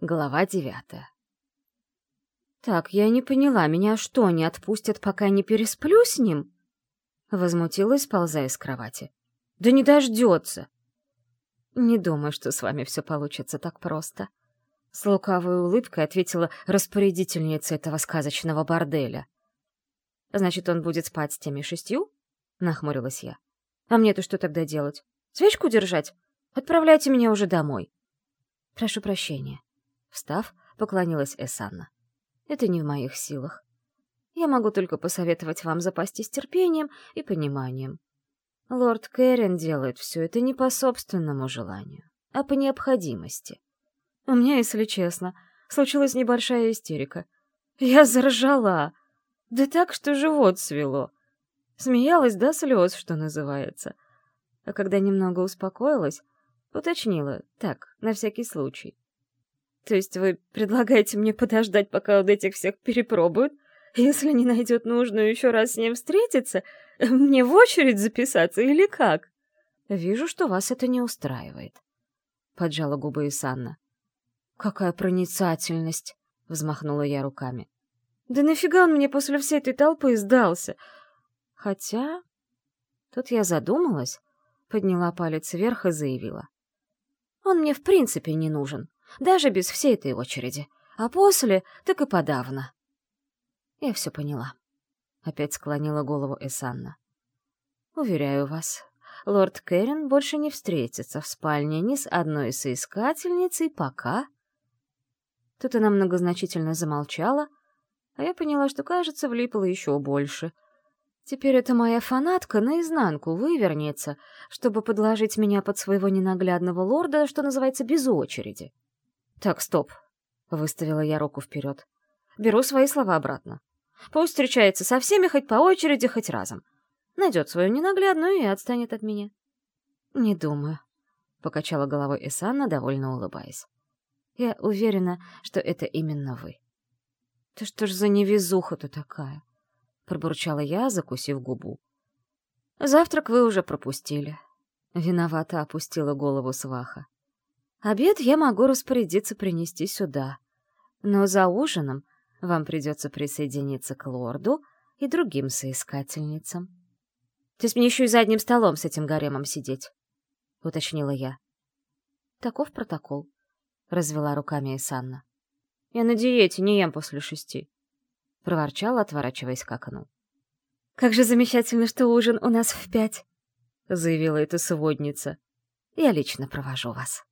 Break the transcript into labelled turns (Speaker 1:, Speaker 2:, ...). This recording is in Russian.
Speaker 1: Глава девятая. «Так, я не поняла, меня что, не отпустят, пока не пересплю с ним?» Возмутилась, ползая с кровати. «Да не дождется!» «Не думаю, что с вами все получится так просто», — с лукавой улыбкой ответила распорядительница этого сказочного борделя. «Значит, он будет спать с теми шестью?» — нахмурилась я. «А мне-то что тогда делать? Свечку держать? Отправляйте меня уже домой». «Прошу прощения», Встав, поклонилась Эсанна. «Это не в моих силах. Я могу только посоветовать вам запастись терпением и пониманием. Лорд Кэрен делает все это не по собственному желанию, а по необходимости. У меня, если честно, случилась небольшая истерика. Я заржала. Да так, что живот свело. Смеялась до слез, что называется. А когда немного успокоилась, уточнила, так, на всякий случай. То есть вы предлагаете мне подождать, пока вот этих всех перепробуют? Если не найдет нужную еще раз с ним встретиться, мне в очередь записаться или как? Вижу, что вас это не устраивает. Поджала губы Исанна. Какая проницательность! Взмахнула я руками. Да нафига он мне после всей этой толпы сдался? Хотя... Тут я задумалась, подняла палец вверх и заявила. Он мне в принципе не нужен даже без всей этой очереди. А после, так и подавно. Я все поняла. Опять склонила голову Эсанна. Уверяю вас, лорд Кэрин больше не встретится в спальне ни с одной соискательницей пока... Тут она многозначительно замолчала, а я поняла, что, кажется, влипла еще больше. Теперь эта моя фанатка наизнанку вывернется, чтобы подложить меня под своего ненаглядного лорда, что называется, без очереди. «Так, стоп», — выставила я руку вперед. «Беру свои слова обратно. Пусть встречается со всеми хоть по очереди, хоть разом. Найдет свою ненаглядную и отстанет от меня». «Не думаю», — покачала головой Исанна, довольно улыбаясь. «Я уверена, что это именно вы». «Да что ж за невезуха-то такая?» — пробурчала я, закусив губу. «Завтрак вы уже пропустили». Виновато опустила голову сваха. Обед я могу распорядиться принести сюда. Но за ужином вам придется присоединиться к лорду и другим соискательницам. То есть мне еще и за одним столом с этим гаремом сидеть, — уточнила я. Таков протокол, — развела руками Исанна. Я на диете, не ем после шести, — проворчала, отворачиваясь к окну. «Как же замечательно, что ужин у нас в пять!» — заявила эта сводница. «Я лично провожу вас».